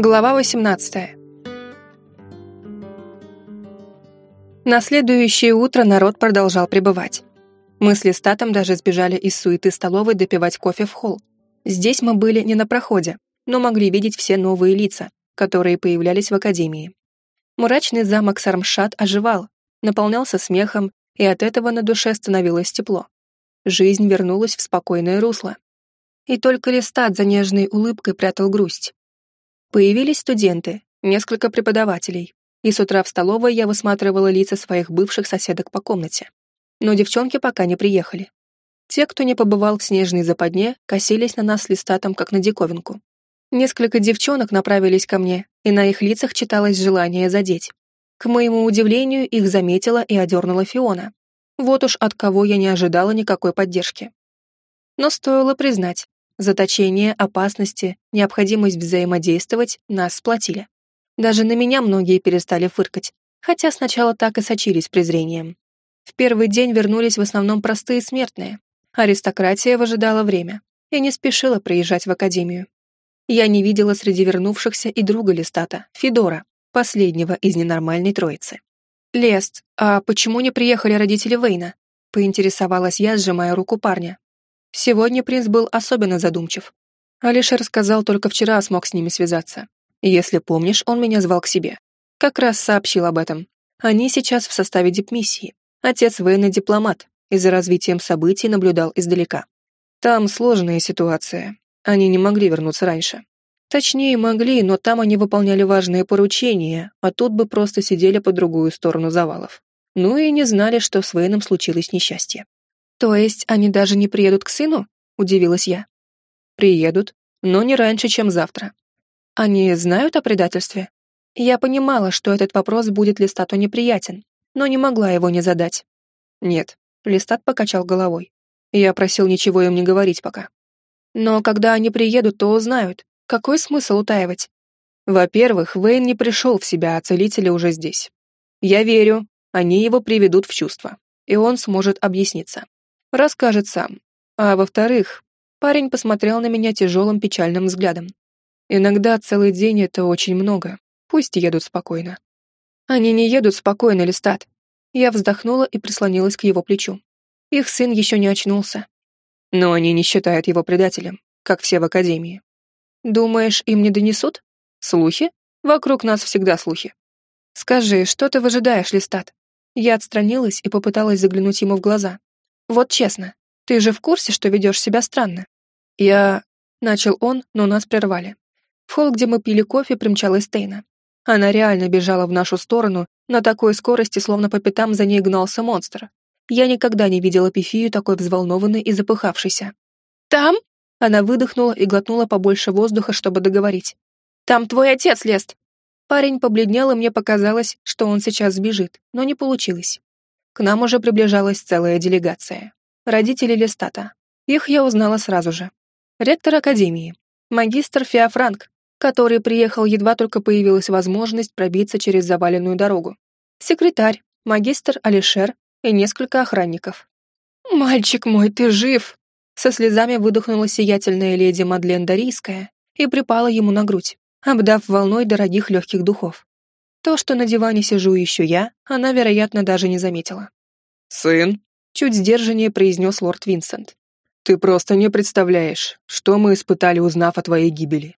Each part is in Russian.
Глава 18. На следующее утро народ продолжал пребывать. Мы с Листатом даже сбежали из суеты столовой допивать кофе в холл. Здесь мы были не на проходе, но могли видеть все новые лица, которые появлялись в академии. Мрачный замок Сармшат оживал, наполнялся смехом, и от этого на душе становилось тепло. Жизнь вернулась в спокойное русло. И только Листат за нежной улыбкой прятал грусть. Появились студенты, несколько преподавателей, и с утра в столовой я высматривала лица своих бывших соседок по комнате. Но девчонки пока не приехали. Те, кто не побывал в снежной западне, косились на нас листатом, как на диковинку. Несколько девчонок направились ко мне, и на их лицах читалось желание задеть. К моему удивлению, их заметила и одернула Фиона. Вот уж от кого я не ожидала никакой поддержки. Но стоило признать, Заточение, опасности, необходимость взаимодействовать нас сплотили. Даже на меня многие перестали фыркать, хотя сначала так и сочились презрением. В первый день вернулись в основном простые смертные. Аристократия выжидала время и не спешила приезжать в академию. Я не видела среди вернувшихся и друга Листата, Федора, последнего из ненормальной троицы. «Лест, а почему не приехали родители Вейна?» — поинтересовалась я, сжимая руку парня. Сегодня принц был особенно задумчив. Алиша рассказал, только вчера смог с ними связаться. Если помнишь, он меня звал к себе. Как раз сообщил об этом. Они сейчас в составе дипмиссии. Отец военный дипломат и за развитием событий наблюдал издалека. Там сложная ситуация. Они не могли вернуться раньше. Точнее, могли, но там они выполняли важные поручения, а тут бы просто сидели по другую сторону завалов. Ну и не знали, что с Вейном случилось несчастье. «То есть они даже не приедут к сыну?» — удивилась я. «Приедут, но не раньше, чем завтра. Они знают о предательстве?» Я понимала, что этот вопрос будет Листату неприятен, но не могла его не задать. «Нет», — Листат покачал головой. Я просил ничего им не говорить пока. «Но когда они приедут, то узнают. Какой смысл утаивать?» «Во-первых, Вейн не пришел в себя, а целители уже здесь. Я верю, они его приведут в чувство, и он сможет объясниться. Расскажет сам. А во-вторых, парень посмотрел на меня тяжелым печальным взглядом. Иногда целый день — это очень много. Пусть едут спокойно. Они не едут спокойно, Листат. Я вздохнула и прислонилась к его плечу. Их сын еще не очнулся. Но они не считают его предателем, как все в Академии. Думаешь, им не донесут? Слухи? Вокруг нас всегда слухи. Скажи, что ты выжидаешь, Листат? Я отстранилась и попыталась заглянуть ему в глаза. Вот честно, ты же в курсе, что ведешь себя странно? Я... Начал он, но нас прервали. В холл, где мы пили кофе, примчалась Тейна. Она реально бежала в нашу сторону, на такой скорости, словно по пятам за ней гнался монстр. Я никогда не видела Пифию такой взволнованной и запыхавшейся. «Там?» Она выдохнула и глотнула побольше воздуха, чтобы договорить. «Там твой отец, Лест!» Парень побледнел, и мне показалось, что он сейчас сбежит, но не получилось. К нам уже приближалась целая делегация. Родители Листата. Их я узнала сразу же. Ректор Академии. Магистр Феофранк, который приехал, едва только появилась возможность пробиться через заваленную дорогу. Секретарь, магистр Алишер и несколько охранников. «Мальчик мой, ты жив!» Со слезами выдохнула сиятельная леди Мадлен Дарийская и припала ему на грудь, обдав волной дорогих легких духов. То, что на диване сижу еще я, она, вероятно, даже не заметила. «Сын?» — чуть сдержаннее произнес лорд Винсент. «Ты просто не представляешь, что мы испытали, узнав о твоей гибели.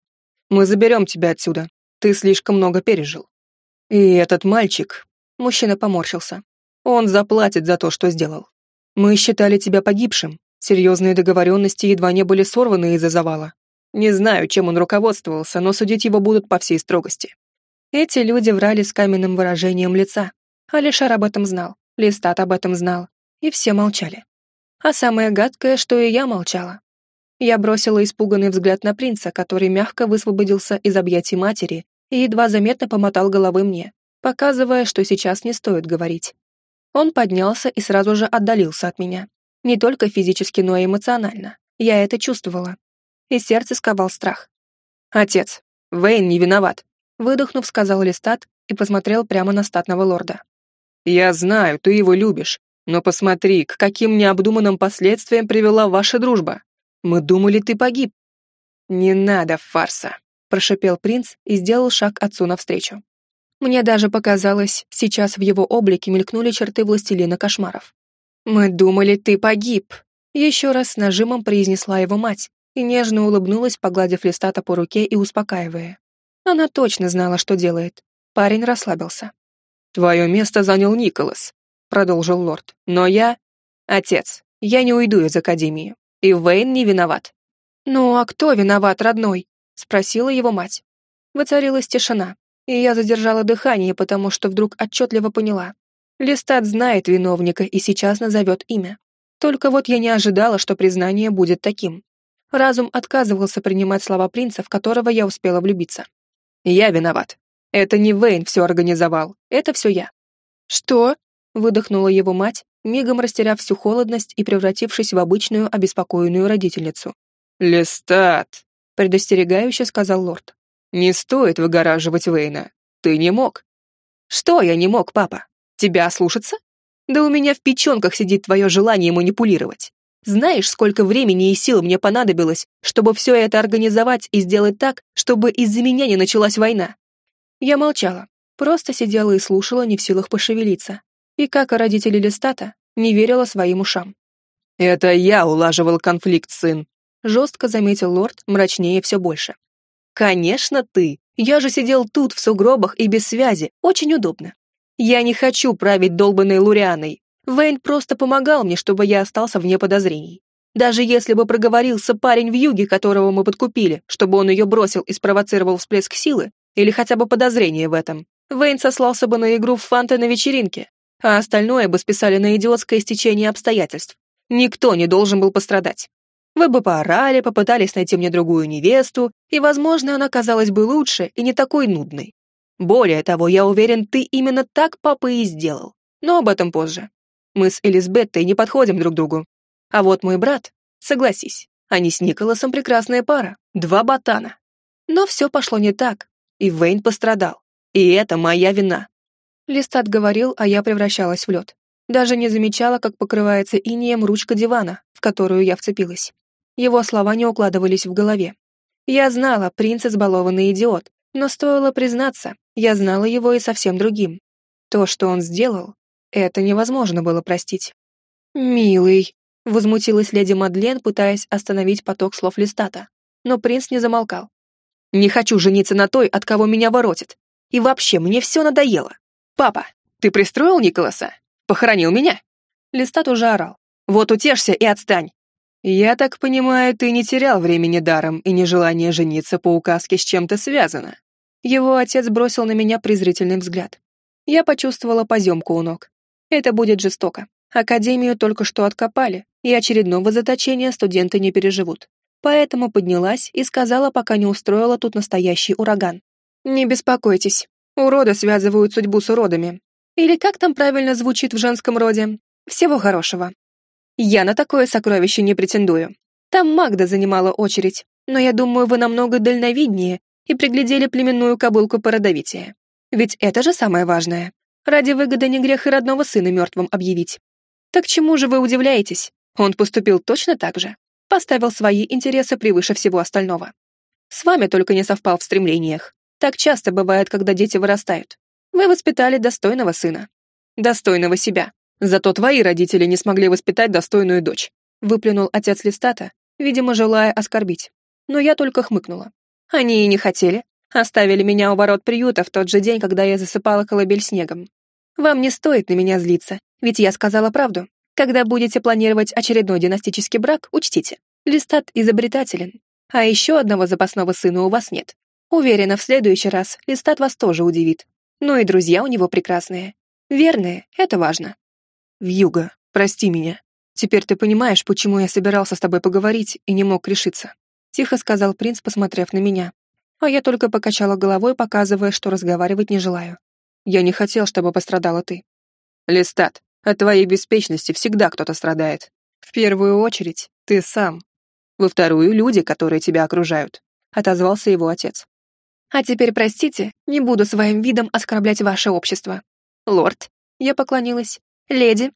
Мы заберем тебя отсюда. Ты слишком много пережил. И этот мальчик...» — мужчина поморщился. «Он заплатит за то, что сделал. Мы считали тебя погибшим. Серьезные договоренности едва не были сорваны из-за завала. Не знаю, чем он руководствовался, но судить его будут по всей строгости. Эти люди врали с каменным выражением лица. Алишар об этом знал, Листат об этом знал, и все молчали. А самое гадкое, что и я молчала. Я бросила испуганный взгляд на принца, который мягко высвободился из объятий матери и едва заметно помотал головой мне, показывая, что сейчас не стоит говорить. Он поднялся и сразу же отдалился от меня. Не только физически, но и эмоционально. Я это чувствовала. И сердце сковал страх. «Отец, Вейн не виноват. Выдохнув, сказал Листат и посмотрел прямо на статного лорда. «Я знаю, ты его любишь, но посмотри, к каким необдуманным последствиям привела ваша дружба. Мы думали, ты погиб». «Не надо фарса», прошипел принц и сделал шаг отцу навстречу. Мне даже показалось, сейчас в его облике мелькнули черты властелина кошмаров. «Мы думали, ты погиб!» Еще раз с нажимом произнесла его мать и нежно улыбнулась, погладив Листата по руке и успокаивая. Она точно знала, что делает. Парень расслабился. «Твое место занял Николас», — продолжил лорд. «Но я...» «Отец, я не уйду из Академии. И Вейн не виноват». «Ну, а кто виноват, родной?» — спросила его мать. Воцарилась тишина, и я задержала дыхание, потому что вдруг отчетливо поняла. Листат знает виновника и сейчас назовет имя. Только вот я не ожидала, что признание будет таким. Разум отказывался принимать слова принца, в которого я успела влюбиться. «Я виноват. Это не Вейн все организовал, это все я». «Что?» — выдохнула его мать, мигом растеряв всю холодность и превратившись в обычную обеспокоенную родительницу. «Листат!» — предостерегающе сказал лорд. «Не стоит выгораживать Вейна. Ты не мог». «Что я не мог, папа? Тебя слушаться? Да у меня в печенках сидит твое желание манипулировать. Знаешь, сколько времени и сил мне понадобилось, чтобы все это организовать и сделать так, чтобы из-за меня не началась война?» Я молчала, просто сидела и слушала, не в силах пошевелиться. И, как и родители Листата, не верила своим ушам. «Это я улаживал конфликт, сын», — жестко заметил лорд, мрачнее все больше. «Конечно ты! Я же сидел тут, в сугробах и без связи. Очень удобно. Я не хочу править долбанной Лурианой. Вейн просто помогал мне, чтобы я остался вне подозрений. Даже если бы проговорился парень в юге, которого мы подкупили, чтобы он ее бросил и спровоцировал всплеск силы, или хотя бы подозрение в этом, Вейн сослался бы на игру в фанты на вечеринке, а остальное бы списали на идиотское стечение обстоятельств. Никто не должен был пострадать. Вы бы поорали, попытались найти мне другую невесту, и, возможно, она казалась бы лучше и не такой нудной. Более того, я уверен, ты именно так папа и сделал. Но об этом позже. Мы с Элизбеттой не подходим друг другу. А вот мой брат, согласись, они с Николасом прекрасная пара, два ботана. Но все пошло не так, и Вейн пострадал. И это моя вина. Листат говорил, а я превращалась в лед. Даже не замечала, как покрывается инеем ручка дивана, в которую я вцепилась. Его слова не укладывались в голове. Я знала, принц избалованный идиот, но стоило признаться, я знала его и совсем другим. То, что он сделал, это невозможно было простить. «Милый», — возмутилась леди Мадлен, пытаясь остановить поток слов Листата. Но принц не замолкал. «Не хочу жениться на той, от кого меня воротит. И вообще, мне все надоело. Папа, ты пристроил Николаса? Похоронил меня?» Листат уже орал. «Вот утешься и отстань. «Я так понимаю, ты не терял времени даром, и нежелание жениться по указке с чем-то связано». Его отец бросил на меня презрительный взгляд. Я почувствовала поземку у ног. Это будет жестоко. Академию только что откопали, и очередного заточения студенты не переживут. Поэтому поднялась и сказала, пока не устроила тут настоящий ураган. «Не беспокойтесь, уроды связывают судьбу с уродами. Или как там правильно звучит в женском роде? Всего хорошего. Я на такое сокровище не претендую. Там Магда занимала очередь, но я думаю, вы намного дальновиднее и приглядели племенную кобылку породовитее. Ведь это же самое важное. Ради выгоды не грех и родного сына мертвым объявить. Так чему же вы удивляетесь? Он поступил точно так же. Поставил свои интересы превыше всего остального. С вами только не совпал в стремлениях. Так часто бывает, когда дети вырастают. Вы воспитали достойного сына. Достойного себя. Зато твои родители не смогли воспитать достойную дочь», — выплюнул отец Листата, видимо, желая оскорбить. Но я только хмыкнула. Они и не хотели. Оставили меня у ворот приюта в тот же день, когда я засыпала колыбель снегом. Вам не стоит на меня злиться, ведь я сказала правду. Когда будете планировать очередной династический брак, учтите. Листат изобретателен. А еще одного запасного сына у вас нет. Уверена, в следующий раз Листат вас тоже удивит. Ну и друзья у него прекрасные. Верные, это важно. «Вьюга, прости меня. Теперь ты понимаешь, почему я собирался с тобой поговорить и не мог решиться», — тихо сказал принц, посмотрев на меня. А я только покачала головой, показывая, что разговаривать не желаю. Я не хотел, чтобы пострадала ты. Листат, от твоей беспечности всегда кто-то страдает. В первую очередь, ты сам. Во вторую — люди, которые тебя окружают», — отозвался его отец. «А теперь, простите, не буду своим видом оскорблять ваше общество. Лорд», — я поклонилась, «Леди».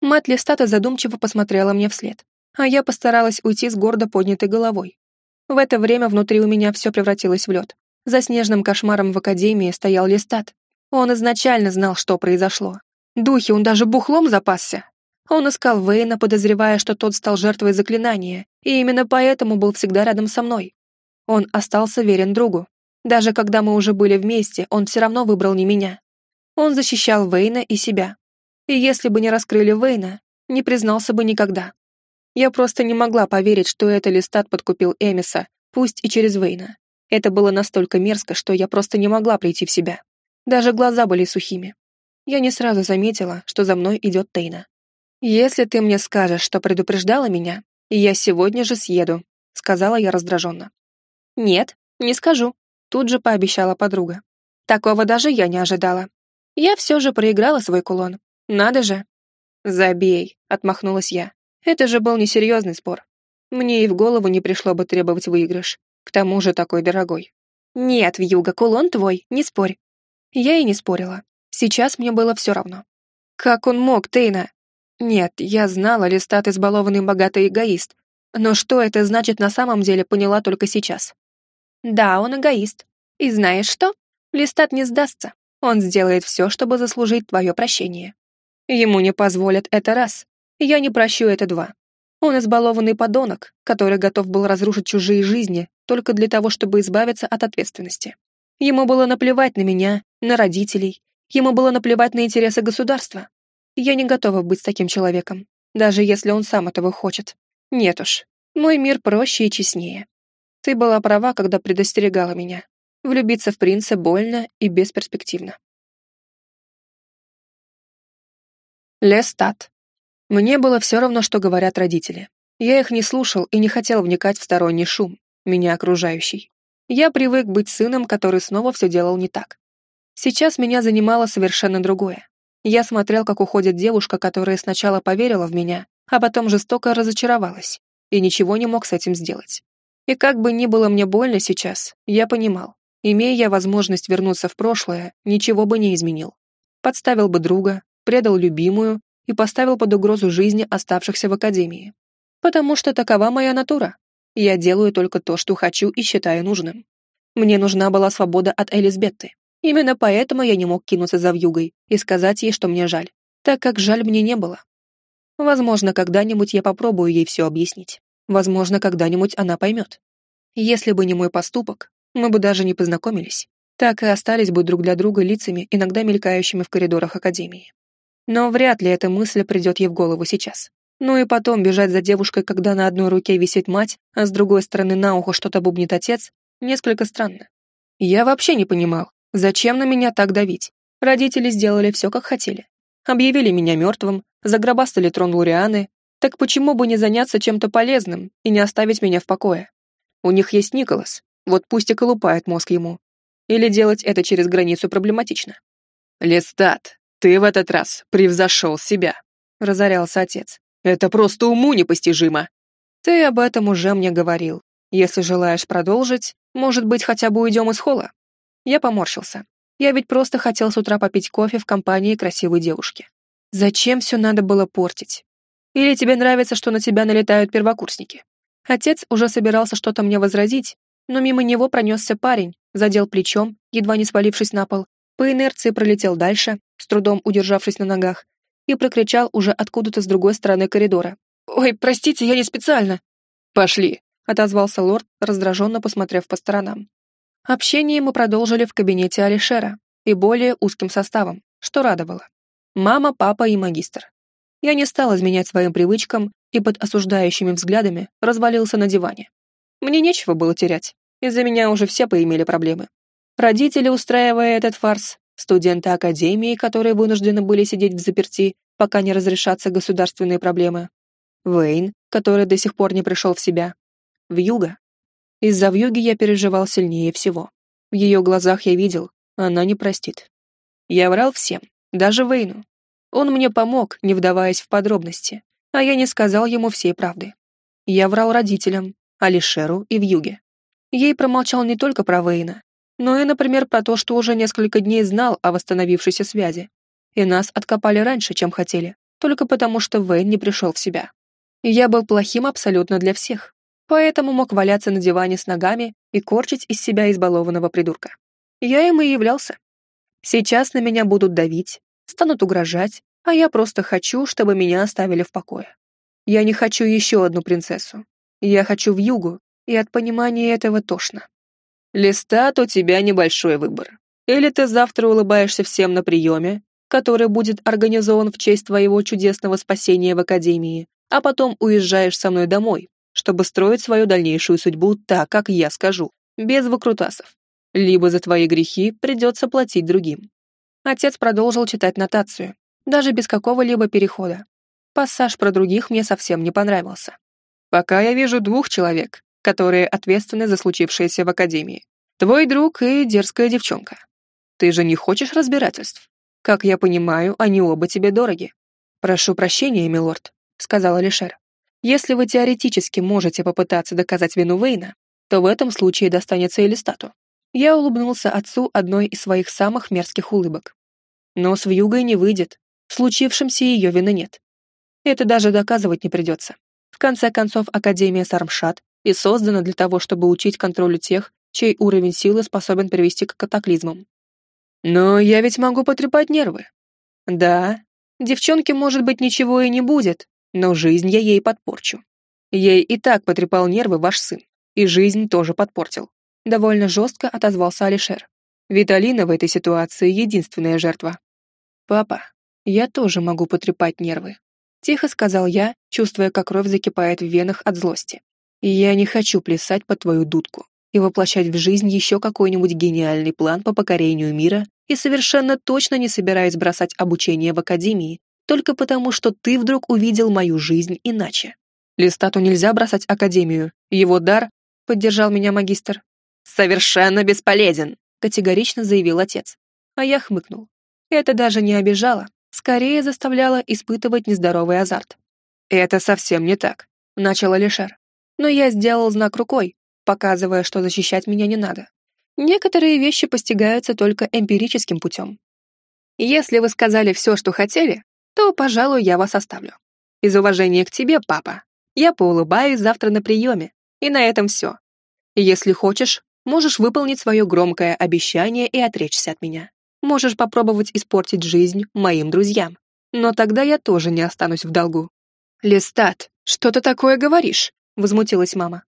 Мать Листата задумчиво посмотрела мне вслед, а я постаралась уйти с гордо поднятой головой. В это время внутри у меня все превратилось в лед. За снежным кошмаром в академии стоял Листат. Он изначально знал, что произошло. Духи, он даже бухлом запасся. Он искал Вейна, подозревая, что тот стал жертвой заклинания, и именно поэтому был всегда рядом со мной. Он остался верен другу. Даже когда мы уже были вместе, он все равно выбрал не меня. Он защищал Вейна и себя. И если бы не раскрыли Вейна, не признался бы никогда. Я просто не могла поверить, что это Листат подкупил Эмиса, пусть и через Вейна. Это было настолько мерзко, что я просто не могла прийти в себя. Даже глаза были сухими. Я не сразу заметила, что за мной идет Тейна. «Если ты мне скажешь, что предупреждала меня, я сегодня же съеду», — сказала я раздраженно. «Нет, не скажу», — тут же пообещала подруга. «Такого даже я не ожидала. Я все же проиграла свой кулон. Надо же». «Забей», — отмахнулась я. «Это же был несерьезный спор. Мне и в голову не пришло бы требовать выигрыш. К тому же такой дорогой». «Нет, Вьюга, кулон твой, не спорь». Я и не спорила. Сейчас мне было все равно. Как он мог, Тейна? Нет, я знала, Листат избалованный богатый эгоист. Но что это значит на самом деле, поняла только сейчас. Да, он эгоист. И знаешь что? Листат не сдастся. Он сделает все, чтобы заслужить твое прощение. Ему не позволят это раз. Я не прощу это два. Он избалованный подонок, который готов был разрушить чужие жизни только для того, чтобы избавиться от ответственности. Ему было наплевать на меня, на родителей. Ему было наплевать на интересы государства. Я не готова быть с таким человеком, даже если он сам этого хочет. Нет уж, мой мир проще и честнее. Ты была права, когда предостерегала меня. Влюбиться в принца больно и бесперспективно. Лестат. Мне было все равно, что говорят родители. Я их не слушал и не хотел вникать в сторонний шум, меня окружающий. Я привык быть сыном, который снова все делал не так. Сейчас меня занимало совершенно другое. Я смотрел, как уходит девушка, которая сначала поверила в меня, а потом жестоко разочаровалась, и ничего не мог с этим сделать. И как бы ни было мне больно сейчас, я понимал, имея я возможность вернуться в прошлое, ничего бы не изменил. Подставил бы друга, предал любимую и поставил под угрозу жизни оставшихся в академии. Потому что такова моя натура. Я делаю только то, что хочу и считаю нужным. Мне нужна была свобода от Элизбетты. Именно поэтому я не мог кинуться за вьюгой и сказать ей, что мне жаль, так как жаль мне не было. Возможно, когда-нибудь я попробую ей все объяснить. Возможно, когда-нибудь она поймет. Если бы не мой поступок, мы бы даже не познакомились. Так и остались бы друг для друга лицами, иногда мелькающими в коридорах Академии. Но вряд ли эта мысль придет ей в голову сейчас. Ну и потом бежать за девушкой, когда на одной руке висит мать, а с другой стороны на ухо что-то бубнит отец, несколько странно. Я вообще не понимал, зачем на меня так давить. Родители сделали все, как хотели. Объявили меня мертвым, загробастали трон Лурианы, так почему бы не заняться чем-то полезным и не оставить меня в покое? У них есть Николас, вот пусть и колупает мозг ему. Или делать это через границу проблематично. «Лестат, ты в этот раз превзошел себя», — разорялся отец. «Это просто уму непостижимо». «Ты об этом уже мне говорил. Если желаешь продолжить, может быть, хотя бы уйдем из холла?» Я поморщился. Я ведь просто хотел с утра попить кофе в компании красивой девушки. Зачем все надо было портить? Или тебе нравится, что на тебя налетают первокурсники? Отец уже собирался что-то мне возразить, но мимо него пронесся парень, задел плечом, едва не свалившись на пол, по инерции пролетел дальше, с трудом удержавшись на ногах, и прокричал уже откуда-то с другой стороны коридора. «Ой, простите, я не специально!» «Пошли!» — отозвался лорд, раздраженно посмотрев по сторонам. Общение мы продолжили в кабинете Алишера и более узким составом, что радовало. Мама, папа и магистр. Я не стал изменять своим привычкам и под осуждающими взглядами развалился на диване. Мне нечего было терять, из-за меня уже все поимели проблемы. Родители, устраивая этот фарс, студенты академии, которые вынуждены были сидеть в заперти, пока не разрешатся государственные проблемы. Вейн, который до сих пор не пришел в себя. Вьюга. Из-за вьюги я переживал сильнее всего. В ее глазах я видел, она не простит. Я врал всем, даже Вейну. Он мне помог, не вдаваясь в подробности, а я не сказал ему всей правды. Я врал родителям, Алишеру и Вьюге. Ей промолчал не только про Вейна, но и, например, про то, что уже несколько дней знал о восстановившейся связи. И нас откопали раньше, чем хотели, только потому что Вейн не пришел в себя. я был плохим абсолютно для всех. Поэтому мог валяться на диване с ногами и корчить из себя избалованного придурка. Я им и являлся. Сейчас на меня будут давить, станут угрожать, а я просто хочу, чтобы меня оставили в покое. Я не хочу еще одну принцессу. Я хочу в югу, и от понимания этого тошно. Листат, у тебя небольшой выбор. Или ты завтра улыбаешься всем на приеме, который будет организован в честь твоего чудесного спасения в Академии, а потом уезжаешь со мной домой, чтобы строить свою дальнейшую судьбу так, как я скажу, без выкрутасов. Либо за твои грехи придется платить другим. Отец продолжил читать нотацию, даже без какого-либо перехода. Пассаж про других мне совсем не понравился. Пока я вижу двух человек, которые ответственны за случившееся в Академии. Твой друг и дерзкая девчонка. Ты же не хочешь разбирательств? Как я понимаю, они оба тебе дороги. Прошу прощения, милорд, сказала Лишер. Если вы теоретически можете попытаться доказать вину Вейна, то в этом случае достанется Элистату. Я улыбнулся отцу одной из своих самых мерзких улыбок. Но с вьюгой не выйдет. В случившемся ее вины нет. Это даже доказывать не придется. В конце концов, Академия Сармшат и создана для того, чтобы учить контролю тех, чей уровень силы способен привести к катаклизмам. Но я ведь могу потрепать нервы. Да, девчонке, может быть, ничего и не будет, но жизнь я ей подпорчу. Ей и так потрепал нервы ваш сын, и жизнь тоже подпортил. Довольно жестко отозвался Алишер. Виталина в этой ситуации единственная жертва. Папа, я тоже могу потрепать нервы. Тихо сказал я, чувствуя, как кровь закипает в венах от злости. Я не хочу плясать под твою дудку и воплощать в жизнь еще какой-нибудь гениальный план по покорению мира и совершенно точно не собираюсь бросать обучение в академии только потому, что ты вдруг увидел мою жизнь иначе. Листату нельзя бросать академию. Его дар, поддержал меня магистр, совершенно бесполезен, категорично заявил отец. А я хмыкнул. Это даже не обижало, скорее заставляло испытывать нездоровый азарт. Это совсем не так, начал Алишер. Но я сделал знак рукой, показывая, что защищать меня не надо. Некоторые вещи постигаются только эмпирическим путем. Если вы сказали все, что хотели, то, пожалуй, я вас оставлю. Из уважения к тебе, папа, я поулыбаюсь завтра на приеме, и на этом все. Если хочешь, можешь выполнить свое громкое обещание и отречься от меня. Можешь попробовать испортить жизнь моим друзьям. Но тогда я тоже не останусь в долгу. «Листат, что ты такое говоришь?» — возмутилась мама.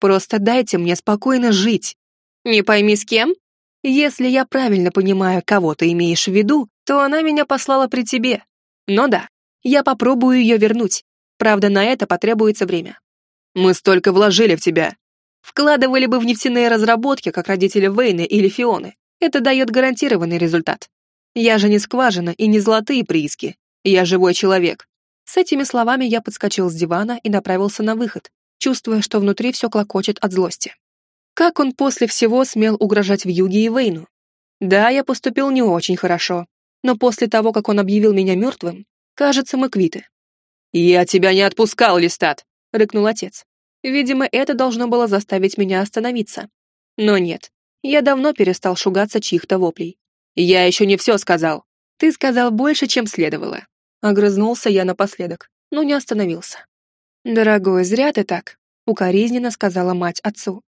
«Просто дайте мне спокойно жить». «Не пойми, с кем?» «Если я правильно понимаю, кого ты имеешь в виду, то она меня послала при тебе, но да, я попробую ее вернуть. Правда, на это потребуется время. Мы столько вложили в тебя. Вкладывали бы в нефтяные разработки, как родители Вейны или Фионы. Это дает гарантированный результат. Я же не скважина и не золотые прииски. Я живой человек. С этими словами я подскочил с дивана и направился на выход, чувствуя, что внутри все клокочет от злости. Как он после всего смел угрожать в Юге и Вейну? Да, я поступил не очень хорошо, но после того, как он объявил меня мертвым, кажется, мы квиты. «Я тебя не отпускал, Листат!» — рыкнул отец. Видимо, это должно было заставить меня остановиться. Но нет, я давно перестал шугаться чьих-то воплей. «Я еще не все сказал. Ты сказал больше, чем следовало». Огрызнулся я напоследок, но не остановился. «Дорогой, зря ты так», — укоризненно сказала мать отцу.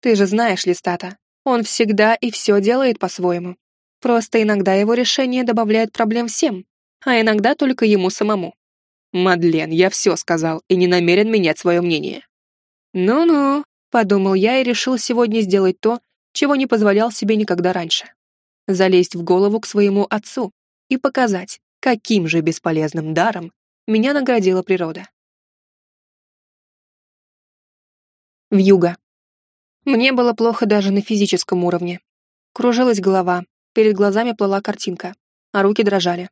«Ты же знаешь Листата, он всегда и все делает по-своему. Просто иногда его решение добавляет проблем всем, а иногда только ему самому. «Мадлен, я все сказал и не намерен менять свое мнение». «Ну-ну», — подумал я и решил сегодня сделать то, чего не позволял себе никогда раньше. Залезть в голову к своему отцу и показать, каким же бесполезным даром меня наградила природа. Вьюга. Мне было плохо даже на физическом уровне. Кружилась голова, Перед глазами плыла картинка, а руки дрожали.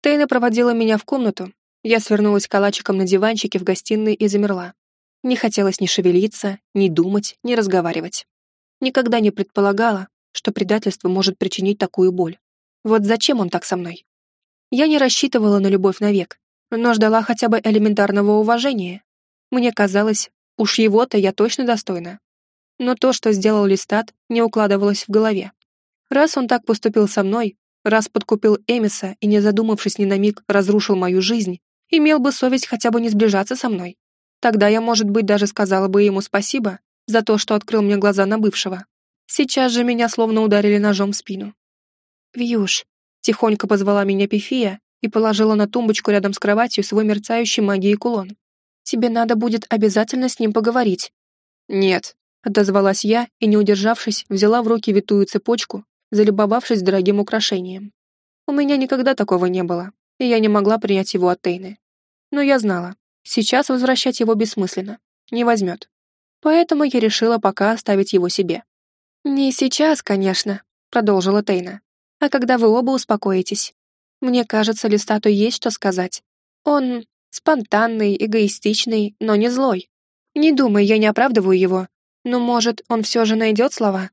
Тейна проводила меня в комнату. Я свернулась калачиком на диванчике в гостиной и замерла. Не хотелось ни шевелиться, ни думать, ни разговаривать. Никогда не предполагала, что предательство может причинить такую боль. Вот зачем он так со мной? Я не рассчитывала на любовь навек, но ждала хотя бы элементарного уважения. Мне казалось, уж его-то я точно достойна. Но то, что сделал Листат, не укладывалось в голове. Раз он так поступил со мной, раз подкупил Эмиса и, не задумавшись ни на миг, разрушил мою жизнь, имел бы совесть хотя бы не сближаться со мной. Тогда я, может быть, даже сказала бы ему спасибо за то, что открыл мне глаза на бывшего. Сейчас же меня словно ударили ножом в спину. «Вьюш», — тихонько позвала меня Пифия и положила на тумбочку рядом с кроватью свой мерцающий магией кулон. «Тебе надо будет обязательно с ним поговорить». «Нет», — отозвалась я и, не удержавшись, взяла в руки витую цепочку, залюбовавшись дорогим украшением. У меня никогда такого не было, и я не могла принять его от Тейны. Но я знала, сейчас возвращать его бессмысленно, не возьмет. Поэтому я решила пока оставить его себе. «Не сейчас, конечно», — продолжила Тейна, «а когда вы оба успокоитесь. Мне кажется, Листату есть что сказать. Он спонтанный, эгоистичный, но не злой. Не думай, я не оправдываю его, но, может, он все же найдет слова?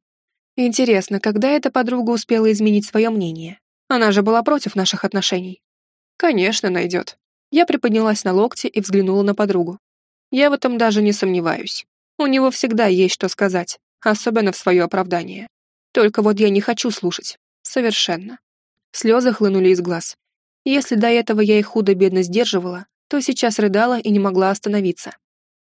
Интересно, когда эта подруга успела изменить свое мнение? Она же была против наших отношений. Конечно, найдет. Я приподнялась на локте и взглянула на подругу. Я в этом даже не сомневаюсь. У него всегда есть что сказать, особенно в свое оправдание. Только вот я не хочу слушать. Совершенно. Слезы хлынули из глаз. Если до этого я их худо-бедно сдерживала, то сейчас рыдала и не могла остановиться.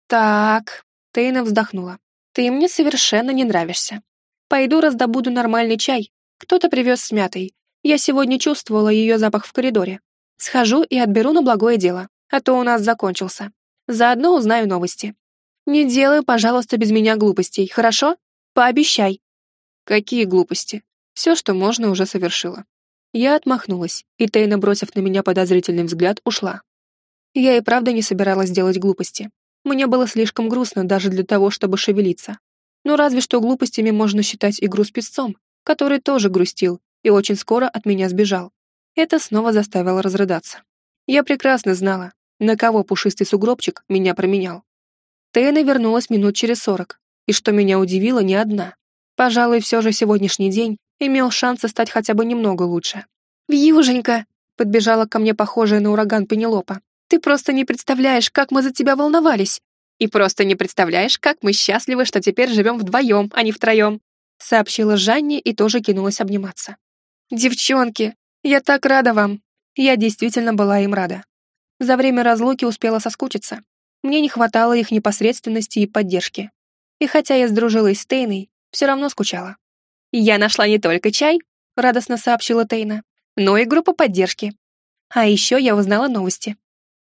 «Так...» — Тейна вздохнула. «Ты мне совершенно не нравишься. Пойду раздобуду нормальный чай. Кто-то привез с мятой. Я сегодня чувствовала ее запах в коридоре. Схожу и отберу на благое дело, а то у нас закончился. Заодно узнаю новости. Не делай, пожалуйста, без меня глупостей, хорошо? Пообещай». «Какие глупости? Все, что можно, уже совершила». Я отмахнулась, и Тейна, бросив на меня подозрительный взгляд, ушла. Я и правда не собиралась делать глупости. Мне было слишком грустно даже для того, чтобы шевелиться. Но разве что глупостями можно считать игру с песцом, который тоже грустил и очень скоро от меня сбежал. Это снова заставило разрыдаться. Я прекрасно знала, на кого пушистый сугробчик меня променял. Тейна вернулась минут через сорок, и что меня удивило, не одна. Пожалуй, все же сегодняшний день имел шанс стать хотя бы немного лучше. «Вьюженька!» — подбежала ко мне похожая на ураган Пенелопа. Ты просто не представляешь, как мы за тебя волновались. И просто не представляешь, как мы счастливы, что теперь живем вдвоем, а не втроем», сообщила Жанне и тоже кинулась обниматься. «Девчонки, я так рада вам!» Я действительно была им рада. За время разлуки успела соскучиться. Мне не хватало их непосредственности и поддержки. И хотя я сдружилась с Тейной, все равно скучала. «Я нашла не только чай», — радостно сообщила Тейна, «но и группу поддержки. А еще я узнала новости.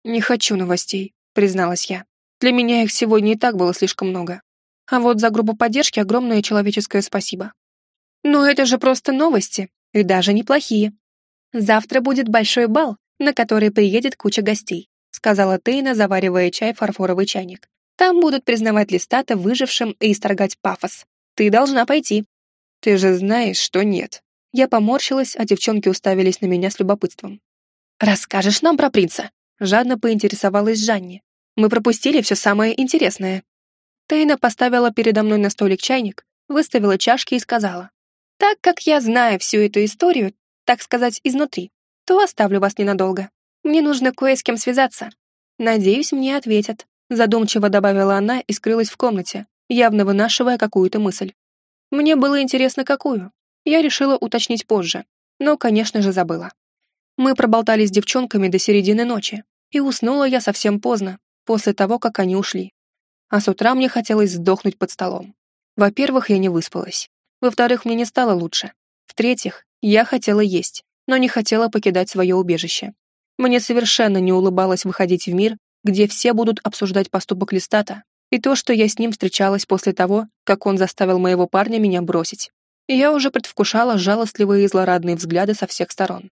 «Не хочу новостей», — призналась я. «Для меня их сегодня и так было слишком много. А вот за группу поддержки огромное человеческое спасибо». «Но это же просто новости, и даже неплохие. Завтра будет большой бал, на который приедет куча гостей», сказала Тейна, заваривая чай в фарфоровый чайник. «Там будут признавать Листата выжившим и исторгать пафос. Ты должна пойти». «Ты же знаешь, что нет». Я поморщилась, а девчонки уставились на меня с любопытством. «Расскажешь нам про принца?» Жадно поинтересовалась Жанни. «Мы пропустили все самое интересное». Тейна поставила передо мной на столик чайник, выставила чашки и сказала. «Так как я знаю всю эту историю, так сказать, изнутри, то оставлю вас ненадолго. Мне нужно кое с кем связаться. Надеюсь, мне ответят», задумчиво добавила она и скрылась в комнате, явно вынашивая какую-то мысль. Мне было интересно, какую. Я решила уточнить позже, но, конечно же, забыла. Мы проболтали с девчонками до середины ночи, и уснула я совсем поздно, после того, как они ушли. А с утра мне хотелось сдохнуть под столом. Во-первых, я не выспалась. Во-вторых, мне не стало лучше. В-третьих, я хотела есть, но не хотела покидать свое убежище. Мне совершенно не улыбалось выходить в мир, где все будут обсуждать поступок Листата и то, что я с ним встречалась после того, как он заставил моего парня меня бросить. Я уже предвкушала жалостливые и злорадные взгляды со всех сторон.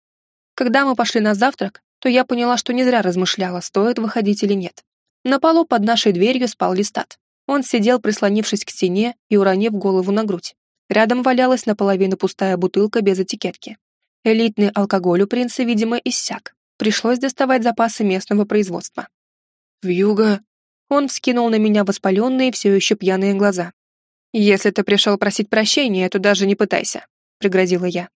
Когда мы пошли на завтрак, то я поняла, что не зря размышляла, стоит выходить или нет. На полу под нашей дверью спал Листат. Он сидел, прислонившись к стене и уронив голову на грудь. Рядом валялась наполовину пустая бутылка без этикетки. Элитный алкоголь у принца, видимо, иссяк. Пришлось доставать запасы местного производства. «Вьюга!» Он вскинул на меня воспаленные, все еще пьяные глаза. «Если ты пришел просить прощения, то даже не пытайся», — пригрозила я.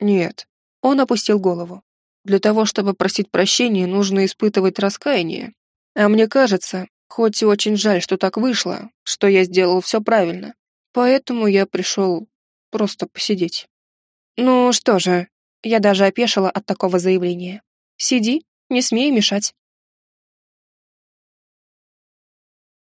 «Нет, он опустил голову. Для того, чтобы просить прощения, нужно испытывать раскаяние. А мне кажется, хоть и очень жаль, что так вышло, что я сделал все правильно. Поэтому я пришел просто посидеть. Ну что же, я даже опешила от такого заявления. Сиди, не смей мешать.